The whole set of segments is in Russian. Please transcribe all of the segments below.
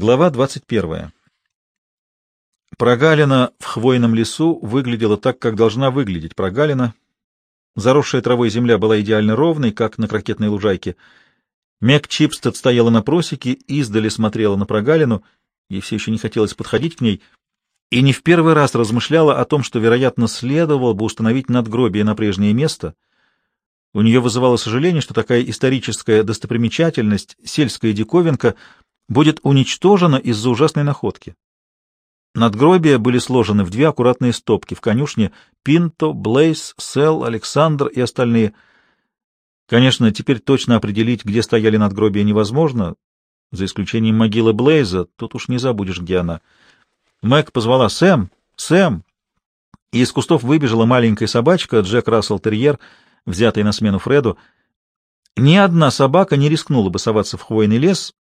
Глава 21. Прогалина в хвойном лесу выглядела так, как должна выглядеть прогалина. Заросшая травой земля была идеально ровной, как на крокетной лужайке. Мэг Чипстед стояла на просеке, издали смотрела на прогалину, ей все еще не хотелось подходить к ней, и не в первый раз размышляла о том, что, вероятно, следовало бы установить надгробие на прежнее место. У нее вызывало сожаление, что такая историческая достопримечательность, сельская диковинка — будет уничтожена из-за ужасной находки. Надгробия были сложены в две аккуратные стопки в конюшне Пинто, Блейс, Сел, Александр и остальные. Конечно, теперь точно определить, где стояли надгробия, невозможно, за исключением могилы Блейза, тут уж не забудешь, где она. Мэг позвала «Сэм! Сэм!» и из кустов выбежала маленькая собачка, Джек Рассел Терьер, взятый на смену Фреду. Ни одна собака не рискнула бы соваться в хвойный лес,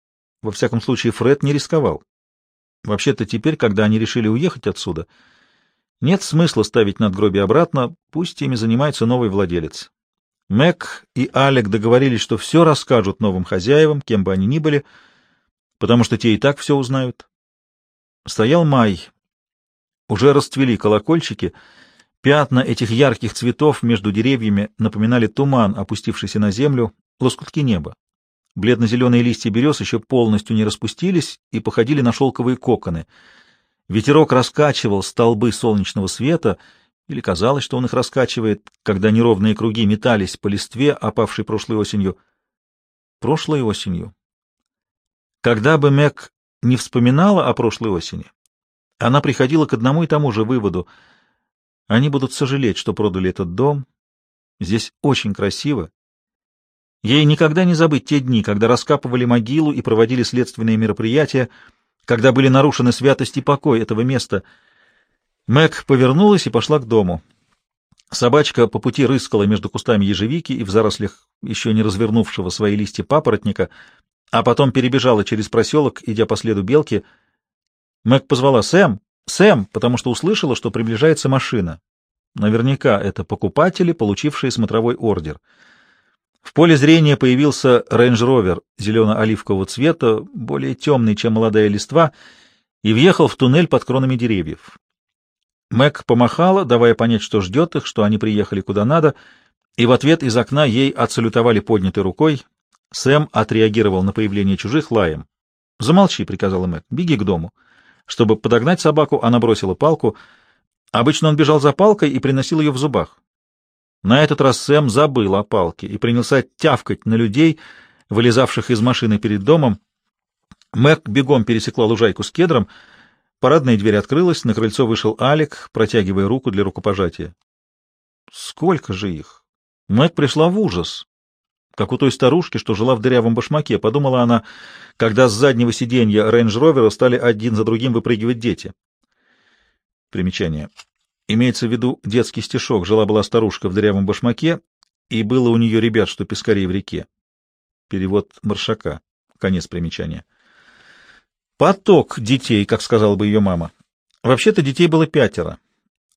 во всяком случае, Фред не рисковал. Вообще-то теперь, когда они решили уехать отсюда, нет смысла ставить надгробие обратно, пусть ими занимается новый владелец. Мэг и Алек договорились, что все расскажут новым хозяевам, кем бы они ни были, потому что те и так все узнают. Стоял май. Уже расцвели колокольчики. Пятна этих ярких цветов между деревьями напоминали туман, опустившийся на землю, лоскутки неба. Бледно-зеленые листья берез еще полностью не распустились и походили на шелковые коконы. Ветерок раскачивал столбы солнечного света, или казалось, что он их раскачивает, когда неровные круги метались по листве, опавшей прошлой осенью. Прошлой осенью. Когда бы Мэг не вспоминала о прошлой осени, она приходила к одному и тому же выводу. Они будут сожалеть, что продали этот дом. Здесь очень красиво, Ей никогда не забыть те дни, когда раскапывали могилу и проводили следственные мероприятия, когда были нарушены святость и покой этого места. Мэг повернулась и пошла к дому. Собачка по пути рыскала между кустами ежевики и в зарослях еще не развернувшего свои листья папоротника, а потом перебежала через проселок, идя по следу белки. Мэг позвала «Сэм! Сэм!», потому что услышала, что приближается машина. Наверняка это покупатели, получившие смотровой ордер — в поле зрения появился рейндж-ровер зелено-оливкового цвета, более темный, чем молодая листва, и въехал в туннель под кронами деревьев. Мэг помахала, давая понять, что ждет их, что они приехали куда надо, и в ответ из окна ей отсалютовали поднятой рукой. Сэм отреагировал на появление чужих лаем. «Замолчи», — приказала Мэг, — «беги к дому». Чтобы подогнать собаку, она бросила палку. Обычно он бежал за палкой и приносил ее в зубах. На этот раз Сэм забыл о палке и принялся тявкать на людей, вылезавших из машины перед домом. Мэг бегом пересекла лужайку с кедром. Парадная дверь открылась, на крыльцо вышел Алик, протягивая руку для рукопожатия. Сколько же их? Мэг пришла в ужас. Как у той старушки, что жила в дырявом башмаке, подумала она, когда с заднего сиденья рейндж-ровера стали один за другим выпрыгивать дети. Примечание. Имеется в виду детский стишок «Жила-была старушка в дырявом башмаке, и было у нее ребят, что пескарей в реке». Перевод Маршака. Конец примечания. Поток детей, как сказала бы ее мама. Вообще-то детей было пятеро.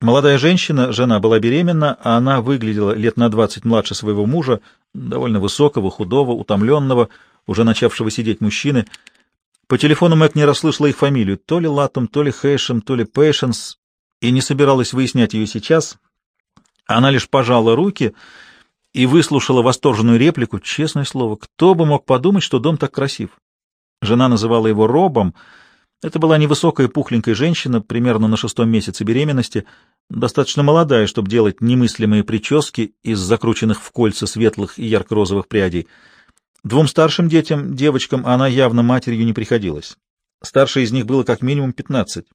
Молодая женщина, жена была беременна, а она выглядела лет на двадцать младше своего мужа, довольно высокого, худого, утомленного, уже начавшего сидеть мужчины. По телефону Мэг не расслышала их фамилию, то ли Латом, то ли Хэшем, то ли Пэйшенс, и не собиралась выяснять ее сейчас. Она лишь пожала руки и выслушала восторженную реплику. Честное слово, кто бы мог подумать, что дом так красив? Жена называла его Робом. Это была невысокая пухленькая женщина, примерно на шестом месяце беременности, достаточно молодая, чтобы делать немыслимые прически из закрученных в кольца светлых и ярко-розовых прядей. Двум старшим детям, девочкам, она явно матерью не приходилась. Старшей из них было как минимум пятнадцать.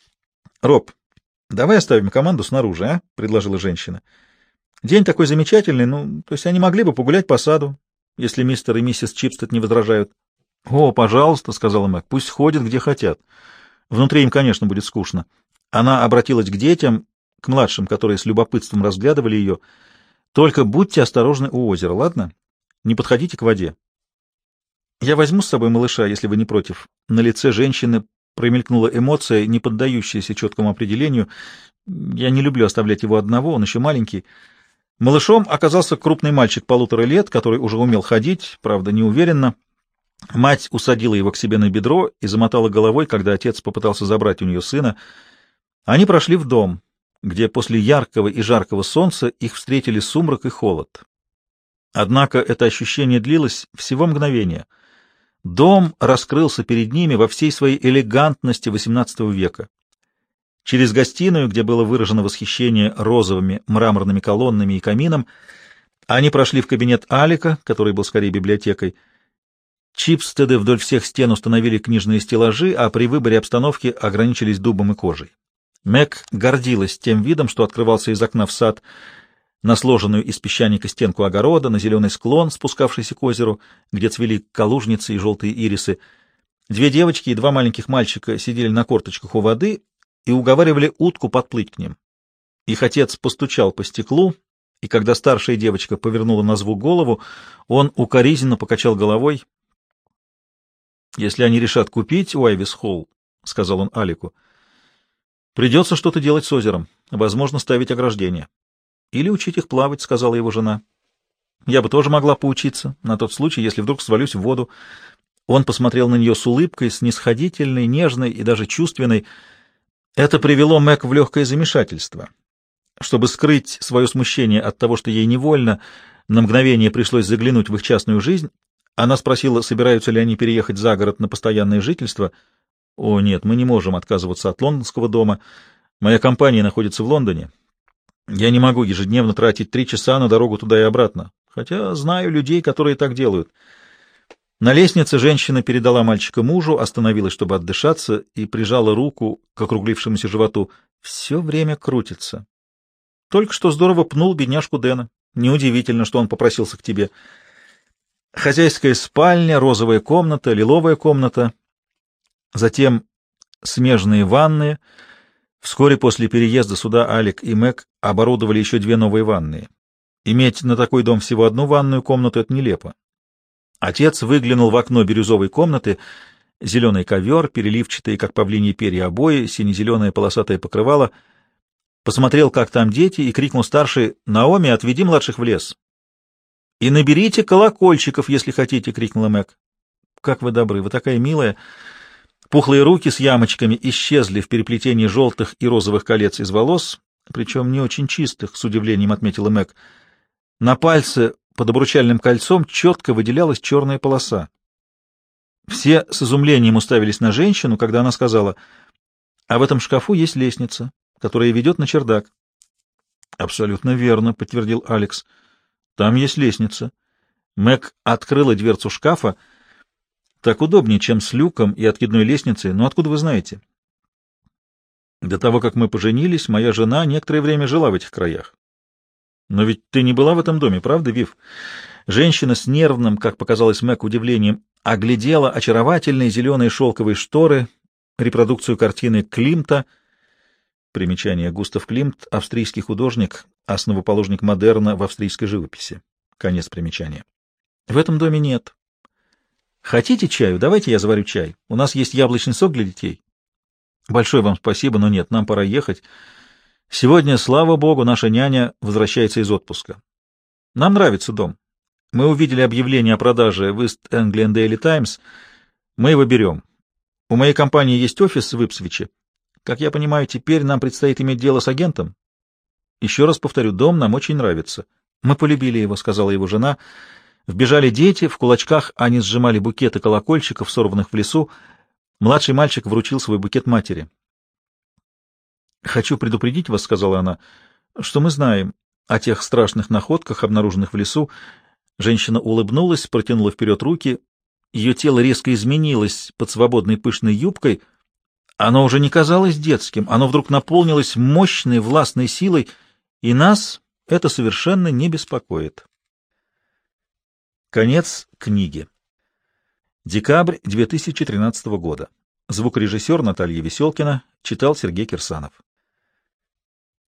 — Роб, Давай оставим команду снаружи, а? — предложила женщина. — День такой замечательный, ну, то есть они могли бы погулять по саду, если мистер и миссис Чипстед не возражают. — О, пожалуйста, — сказала Мэг, — пусть ходят где хотят. Внутри им, конечно, будет скучно. Она обратилась к детям, к младшим, которые с любопытством разглядывали ее. — Только будьте осторожны у озера, ладно? Не подходите к воде. — Я возьму с собой малыша, если вы не против. На лице женщины промелькнула эмоция, не поддающаяся четкому определению. Я не люблю оставлять его одного, он еще маленький. Малышом оказался крупный мальчик полутора лет, который уже умел ходить, правда, неуверенно. Мать усадила его к себе на бедро и замотала головой, когда отец попытался забрать у нее сына. Они прошли в дом, где после яркого и жаркого солнца их встретили сумрак и холод. Однако это ощущение длилось всего мгновение. Дом раскрылся перед ними во всей своей элегантности XVIII века. Через гостиную, где было выражено восхищение розовыми мраморными колоннами и камином, они прошли в кабинет Алика, который был скорее библиотекой. Чипстеды вдоль всех стен установили книжные стеллажи, а при выборе обстановки ограничились дубом и кожей. Мэг гордилась тем видом, что открывался из окна в сад, на сложенную из песчаника стенку огорода, на зеленый склон, спускавшийся к озеру, где цвели калужницы и желтые ирисы. Две девочки и два маленьких мальчика сидели на корточках у воды и уговаривали утку подплыть к ним. Их отец постучал по стеклу, и когда старшая девочка повернула на звук голову, он укоризненно покачал головой. «Если они решат купить Уайвис Холл, — сказал он Алику, — придется что-то делать с озером, возможно, ставить ограждение. Или учить их плавать, — сказала его жена. Я бы тоже могла поучиться, на тот случай, если вдруг свалюсь в воду. Он посмотрел на нее с улыбкой, снисходительной, нежной и даже чувственной, — это привело Мэг в легкое замешательство. Чтобы скрыть свое смущение от того, что ей невольно, на мгновение пришлось заглянуть в их частную жизнь, она спросила, собираются ли они переехать за город на постоянное жительство. «О, нет, мы не можем отказываться от лондонского дома. Моя компания находится в Лондоне. Я не могу ежедневно тратить три часа на дорогу туда и обратно, хотя знаю людей, которые так делают». На лестнице женщина передала мальчика мужу, остановилась, чтобы отдышаться, и прижала руку к округлившемуся животу. Все время крутится. Только что здорово пнул бедняжку Дэна. Неудивительно, что он попросился к тебе. Хозяйская спальня, розовая комната, лиловая комната, затем смежные ванны. Вскоре после переезда сюда Алик и Мэг оборудовали еще две новые ванные. Иметь на такой дом всего одну ванную комнату — это нелепо. Отец выглянул в окно бирюзовой комнаты. Зеленый ковер, переливчатые, как павлиньи перья обои, сине-зеленое полосатое покрывало. Посмотрел, как там дети, и крикнул старший «Наоми, отведи младших в лес!» «И наберите колокольчиков, если хотите!» — крикнула Мэг. «Как вы добры! Вы такая милая!» Пухлые руки с ямочками исчезли в переплетении желтых и розовых колец из волос, причем не очень чистых, с удивлением отметила Мэг. На пальце под обручальным кольцом четко выделялась черная полоса. Все с изумлением уставились на женщину, когда она сказала, «А в этом шкафу есть лестница, которая ведет на чердак». «Абсолютно верно», — подтвердил Алекс. «Там есть лестница». Мэг открыла дверцу шкафа. «Так удобнее, чем с люком и откидной лестницей. Но откуда вы знаете?» «До того, как мы поженились, моя жена некоторое время жила в этих краях. Но ведь ты не была в этом доме, правда, Вив? Женщина с нервным, как показалось Мэг, удивлением, оглядела очаровательные зеленые шелковые шторы, репродукцию картины Климта. Примечание. Густав Климт, австрийский художник, основоположник модерна в австрийской живописи. Конец примечания. В этом доме нет. Хотите чаю? Давайте я заварю чай. У нас есть яблочный сок для детей. Большое вам спасибо, но нет, нам пора ехать. Сегодня, слава богу, наша няня возвращается из отпуска. Нам нравится дом. Мы увидели объявление о продаже в East Anglian Daily Times. Мы его берем. У моей компании есть офис в Ипсвиче. Как я понимаю, теперь нам предстоит иметь дело с агентом. Еще раз повторю, дом нам очень нравится. Мы полюбили его, — сказала его жена. Вбежали дети, в кулачках они сжимали букеты колокольчиков, сорванных в лесу. Младший мальчик вручил свой букет матери. «Хочу предупредить вас», — сказала она, — «что мы знаем о тех страшных находках, обнаруженных в лесу». Женщина улыбнулась, протянула вперед руки. Ее тело резко изменилось под свободной пышной юбкой. Оно уже не казалось детским, оно вдруг наполнилось мощной властной силой, и нас это совершенно не беспокоит. Конец книги. Декабрь 2013 года. Звукорежиссер Наталья Веселкина читал Сергей Кирсанов.